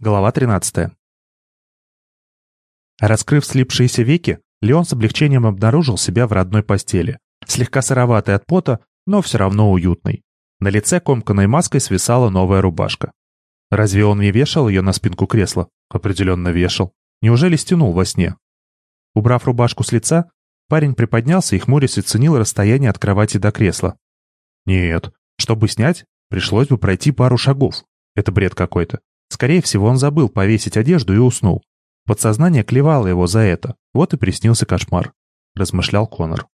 Глава 13. Раскрыв слипшиеся веки, Леон с облегчением обнаружил себя в родной постели. Слегка сыроватый от пота, но все равно уютный. На лице комканной маской свисала новая рубашка. Разве он не вешал ее на спинку кресла? Определенно вешал. Неужели стянул во сне? Убрав рубашку с лица, парень приподнялся и хмурясь оценил расстояние от кровати до кресла. Нет, чтобы снять, пришлось бы пройти пару шагов. Это бред какой-то. Скорее всего, он забыл повесить одежду и уснул. Подсознание клевало его за это. Вот и приснился кошмар. Размышлял Конор.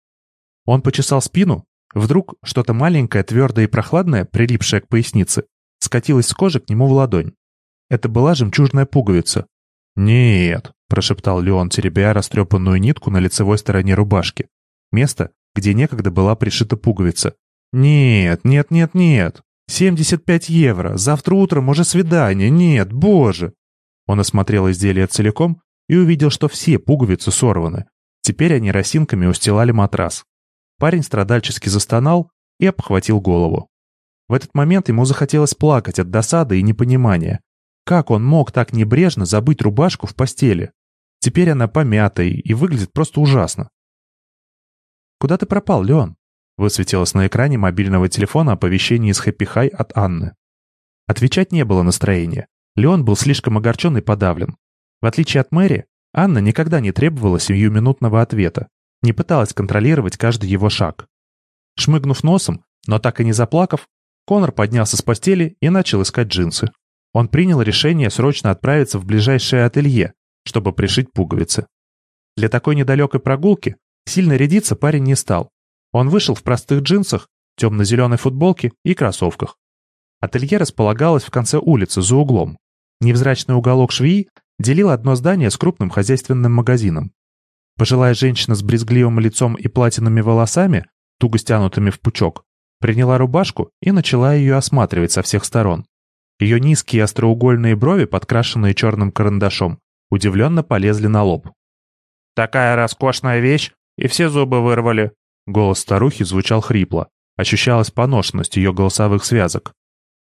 Он почесал спину. Вдруг что-то маленькое, твердое и прохладное, прилипшее к пояснице, скатилось с кожи к нему в ладонь. Это была жемчужная пуговица. «Нет», — прошептал Леон, теребя растрепанную нитку на лицевой стороне рубашки. Место, где некогда была пришита пуговица. «Нет, нет, нет, нет!» 75 евро. Завтра утром уже свидание. Нет, боже!» Он осмотрел изделие целиком и увидел, что все пуговицы сорваны. Теперь они росинками устилали матрас. Парень страдальчески застонал и обхватил голову. В этот момент ему захотелось плакать от досады и непонимания. Как он мог так небрежно забыть рубашку в постели? Теперь она помятая и выглядит просто ужасно. «Куда ты пропал, Леон?» Высветилось на экране мобильного телефона оповещение из Happy High от Анны. Отвечать не было настроения. Леон был слишком огорчен и подавлен. В отличие от Мэри, Анна никогда не требовала сиюминутного ответа, не пыталась контролировать каждый его шаг. Шмыгнув носом, но так и не заплакав, Конор поднялся с постели и начал искать джинсы. Он принял решение срочно отправиться в ближайшее ателье, чтобы пришить пуговицы. Для такой недалекой прогулки сильно рядиться парень не стал, он вышел в простых джинсах, темно-зеленой футболке и кроссовках. Ателье располагалось в конце улицы, за углом. Невзрачный уголок швеи делил одно здание с крупным хозяйственным магазином. Пожилая женщина с брезгливым лицом и платиновыми волосами, туго стянутыми в пучок, приняла рубашку и начала ее осматривать со всех сторон. Ее низкие остроугольные брови, подкрашенные черным карандашом, удивленно полезли на лоб. «Такая роскошная вещь, и все зубы вырвали. Голос старухи звучал хрипло. Ощущалась поношенность ее голосовых связок.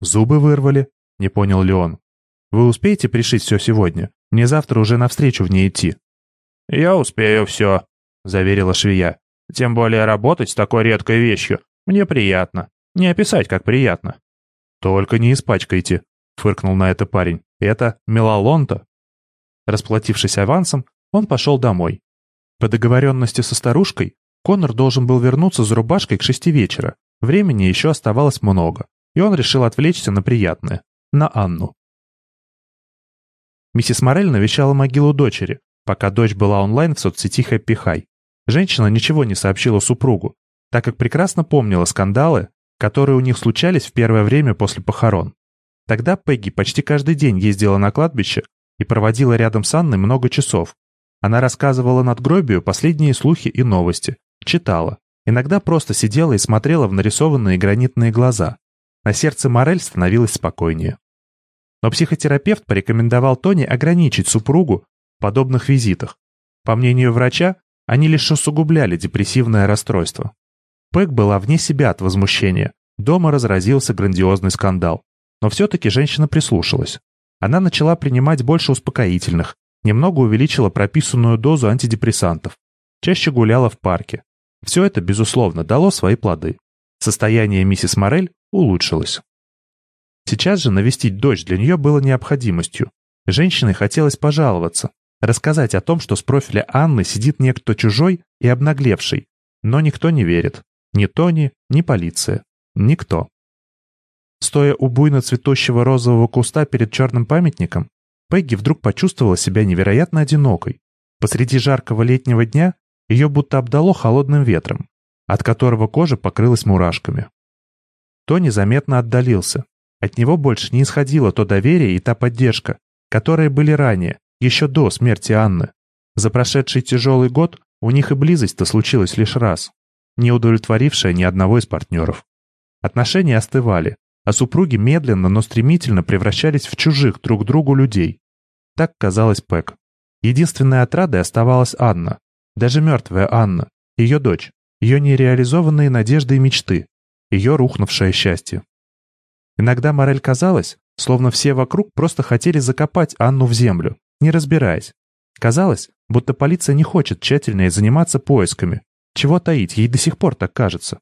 «Зубы вырвали?» — не понял Леон. «Вы успеете пришить все сегодня? Мне завтра уже навстречу в ней идти». «Я успею все», — заверила швея. «Тем более работать с такой редкой вещью. Мне приятно. Не описать, как приятно». «Только не испачкайте», — фыркнул на это парень. «Это мелалонта». Расплатившись авансом, он пошел домой. По договоренности со старушкой Конор должен был вернуться за рубашкой к шести вечера. Времени еще оставалось много, и он решил отвлечься на приятное. На Анну. Миссис Морель навещала могилу дочери, пока дочь была онлайн в соцсети Happy High. Женщина ничего не сообщила супругу, так как прекрасно помнила скандалы, которые у них случались в первое время после похорон. Тогда Пегги почти каждый день ездила на кладбище и проводила рядом с Анной много часов. Она рассказывала надгробию последние слухи и новости, Читала. Иногда просто сидела и смотрела в нарисованные гранитные глаза. На сердце Морель становилось спокойнее. Но психотерапевт порекомендовал Тони ограничить супругу в подобных визитах. По мнению врача, они лишь усугубляли депрессивное расстройство. Пэк была вне себя от возмущения. Дома разразился грандиозный скандал. Но все-таки женщина прислушалась. Она начала принимать больше успокоительных, немного увеличила прописанную дозу антидепрессантов, чаще гуляла в парке, все это, безусловно, дало свои плоды. Состояние миссис Морель улучшилось. Сейчас же навестить дочь для нее было необходимостью. Женщине хотелось пожаловаться, рассказать о том, что с профиля Анны сидит некто чужой и обнаглевший, но никто не верит. Ни Тони, ни полиция. Никто. Стоя у буйно цветущего розового куста перед черным памятником, Пегги вдруг почувствовала себя невероятно одинокой. Посреди жаркого летнего дня ее будто обдало холодным ветром, от которого кожа покрылась мурашками. Тони заметно отдалился. От него больше не исходило то доверие и та поддержка, которые были ранее, еще до смерти Анны. За прошедший тяжелый год у них и близость-то случилась лишь раз, не удовлетворившая ни одного из партнеров. Отношения остывали, а супруги медленно, но стремительно превращались в чужих друг другу людей. Так казалось Пэк. Единственной отрадой оставалась Анна, даже мертвая Анна, ее дочь, ее нереализованные надежды и мечты, ее рухнувшее счастье. Иногда Морель казалось, словно все вокруг просто хотели закопать Анну в землю, не разбираясь. Казалось, будто полиция не хочет тщательнее заниматься поисками. Чего таить, ей до сих пор так кажется.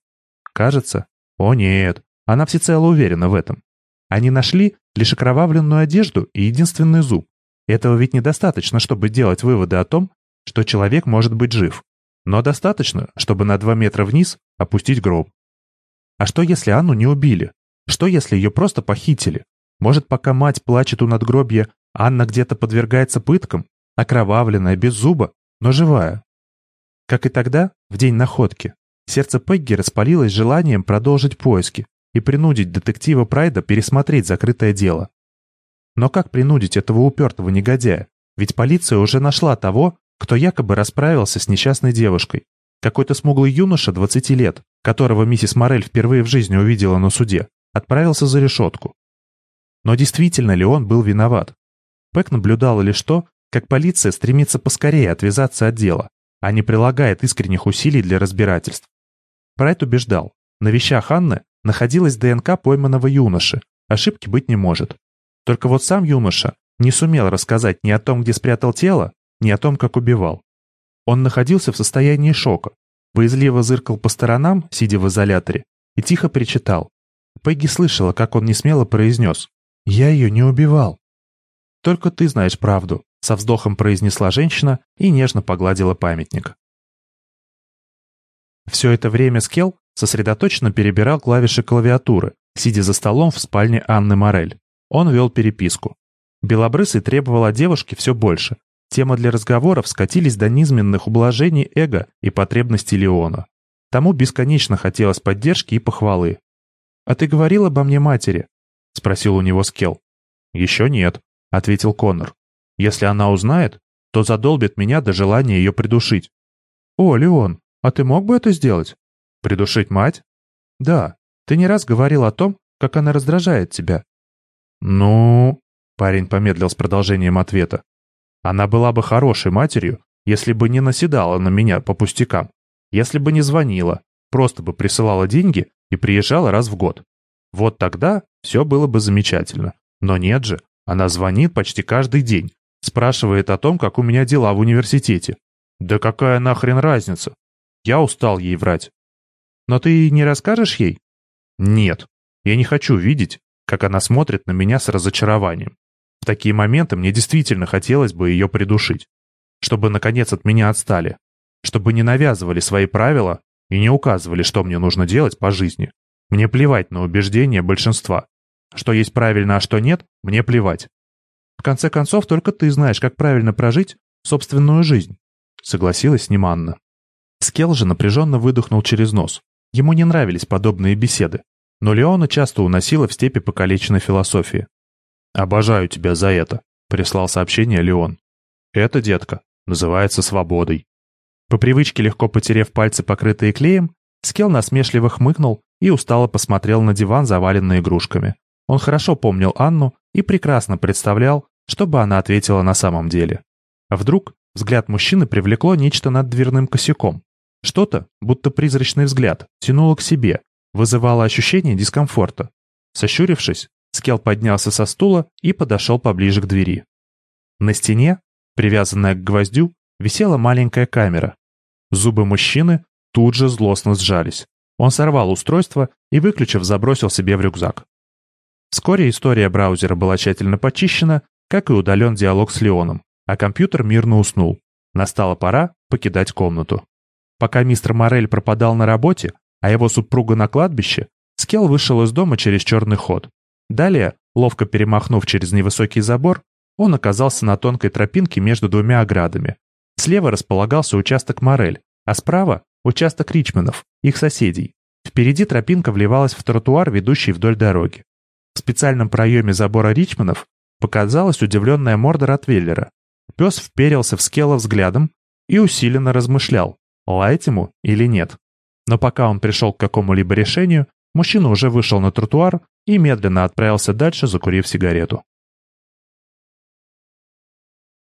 Кажется? О нет, она всецело уверена в этом. Они нашли лишь окровавленную одежду и единственный зуб. Этого ведь недостаточно, чтобы делать выводы о том, что человек может быть жив. Но достаточно, чтобы на два метра вниз опустить гроб. А что, если Анну не убили? Что, если ее просто похитили? Может, пока мать плачет у надгробья, Анна где-то подвергается пыткам, окровавленная, без зуба, но живая? Как и тогда, в день находки, сердце Пегги распалилось желанием продолжить поиски и принудить детектива Прайда пересмотреть закрытое дело. Но как принудить этого упертого негодяя? Ведь полиция уже нашла того, кто якобы расправился с несчастной девушкой. Какой-то смуглый юноша 20 лет, которого миссис Морель впервые в жизни увидела на суде, отправился за решетку. Но действительно ли он был виноват? Пэк наблюдала лишь то, как полиция стремится поскорее отвязаться от дела, а не прилагает искренних усилий для разбирательств. Прайт убеждал, на вещах Анны находилась ДНК пойманного юноши, ошибки быть не может. Только вот сам юноша не сумел рассказать ни о том, где спрятал тело, ни о том, как убивал. Он находился в состоянии шока, боязливо зыркал по сторонам, сидя в изоляторе, и тихо причитал. Пегги слышала, как он несмело произнес «Я ее не убивал». «Только ты знаешь правду», — со вздохом произнесла женщина и нежно погладила памятник. Все это время Скелл сосредоточенно перебирал клавиши клавиатуры, сидя за столом в спальне Анны Морель. Он вел переписку. Белобрысый требовал от девушки все больше. Темы для разговоров скатились до низменных ублажений эго и потребностей Леона. Тому бесконечно хотелось поддержки и похвалы. «А ты говорил обо мне матери?» — спросил у него Скелл. «Еще нет», — ответил Коннор. «Если она узнает, то задолбит меня до желания ее придушить». «О, Леон, а ты мог бы это сделать?» «Придушить мать?» «Да. Ты не раз говорил о том, как она раздражает тебя. «Ну...» — парень помедлил с продолжением ответа. «Она была бы хорошей матерью, если бы не наседала на меня по пустякам, если бы не звонила, просто бы присылала деньги и приезжала раз в год. Вот тогда все было бы замечательно. Но нет же, она звонит почти каждый день, спрашивает о том, как у меня дела в университете. Да какая нахрен разница? Я устал ей врать. Но ты не расскажешь ей? Нет, я не хочу видеть, как она смотрит на меня с разочарованием. В такие моменты мне действительно хотелось бы ее придушить. Чтобы, наконец, от меня отстали. Чтобы не навязывали свои правила и не указывали, что мне нужно делать по жизни. Мне плевать на убеждения большинства. Что есть правильно, а что нет, мне плевать. В конце концов, только ты знаешь, как правильно прожить собственную жизнь. Согласилась с ним Анна. Скелл же напряженно выдохнул через нос. Ему не нравились подобные беседы. Но Леона часто уносила в степи покалеченной философии. «Обожаю тебя за это», — прислал сообщение Леон. «Это, детка, называется свободой». По привычке, легко потерев пальцы, покрытые клеем, Скел насмешливо хмыкнул и устало посмотрел на диван, заваленный игрушками. Он хорошо помнил Анну и прекрасно представлял, что бы она ответила на самом деле. А вдруг взгляд мужчины привлекло нечто над дверным косяком. Что-то, будто призрачный взгляд, тянуло к себе, вызывало ощущение дискомфорта. Сощурившись, Скел поднялся со стула и подошел поближе к двери. На стене, привязанная к гвоздю, висела маленькая камера. Зубы мужчины тут же злостно сжались. Он сорвал устройство и, выключив, забросил себе в рюкзак. Вскоре история браузера была тщательно почищена, как и удален диалог с Леоном, а компьютер мирно уснул. Настала пора покидать комнату. Пока мистер Морель пропадал на работе, а его супруга на кладбище, Скел вышел из дома через черный ход. Далее, ловко перемахнув через невысокий забор, он оказался на тонкой тропинке между двумя оградами. Слева располагался участок Морель, а справа – участок Ричманов, их соседей. Впереди тропинка вливалась в тротуар, ведущий вдоль дороги. В специальном проеме забора Ричманов показалась удивленная морда Ротвейлера. Пес вперился в Скела взглядом и усиленно размышлял, лаять ему или нет. Но пока он пришел к какому-либо решению, мужчина уже вышел на тротуар и медленно отправился дальше, закурив сигарету.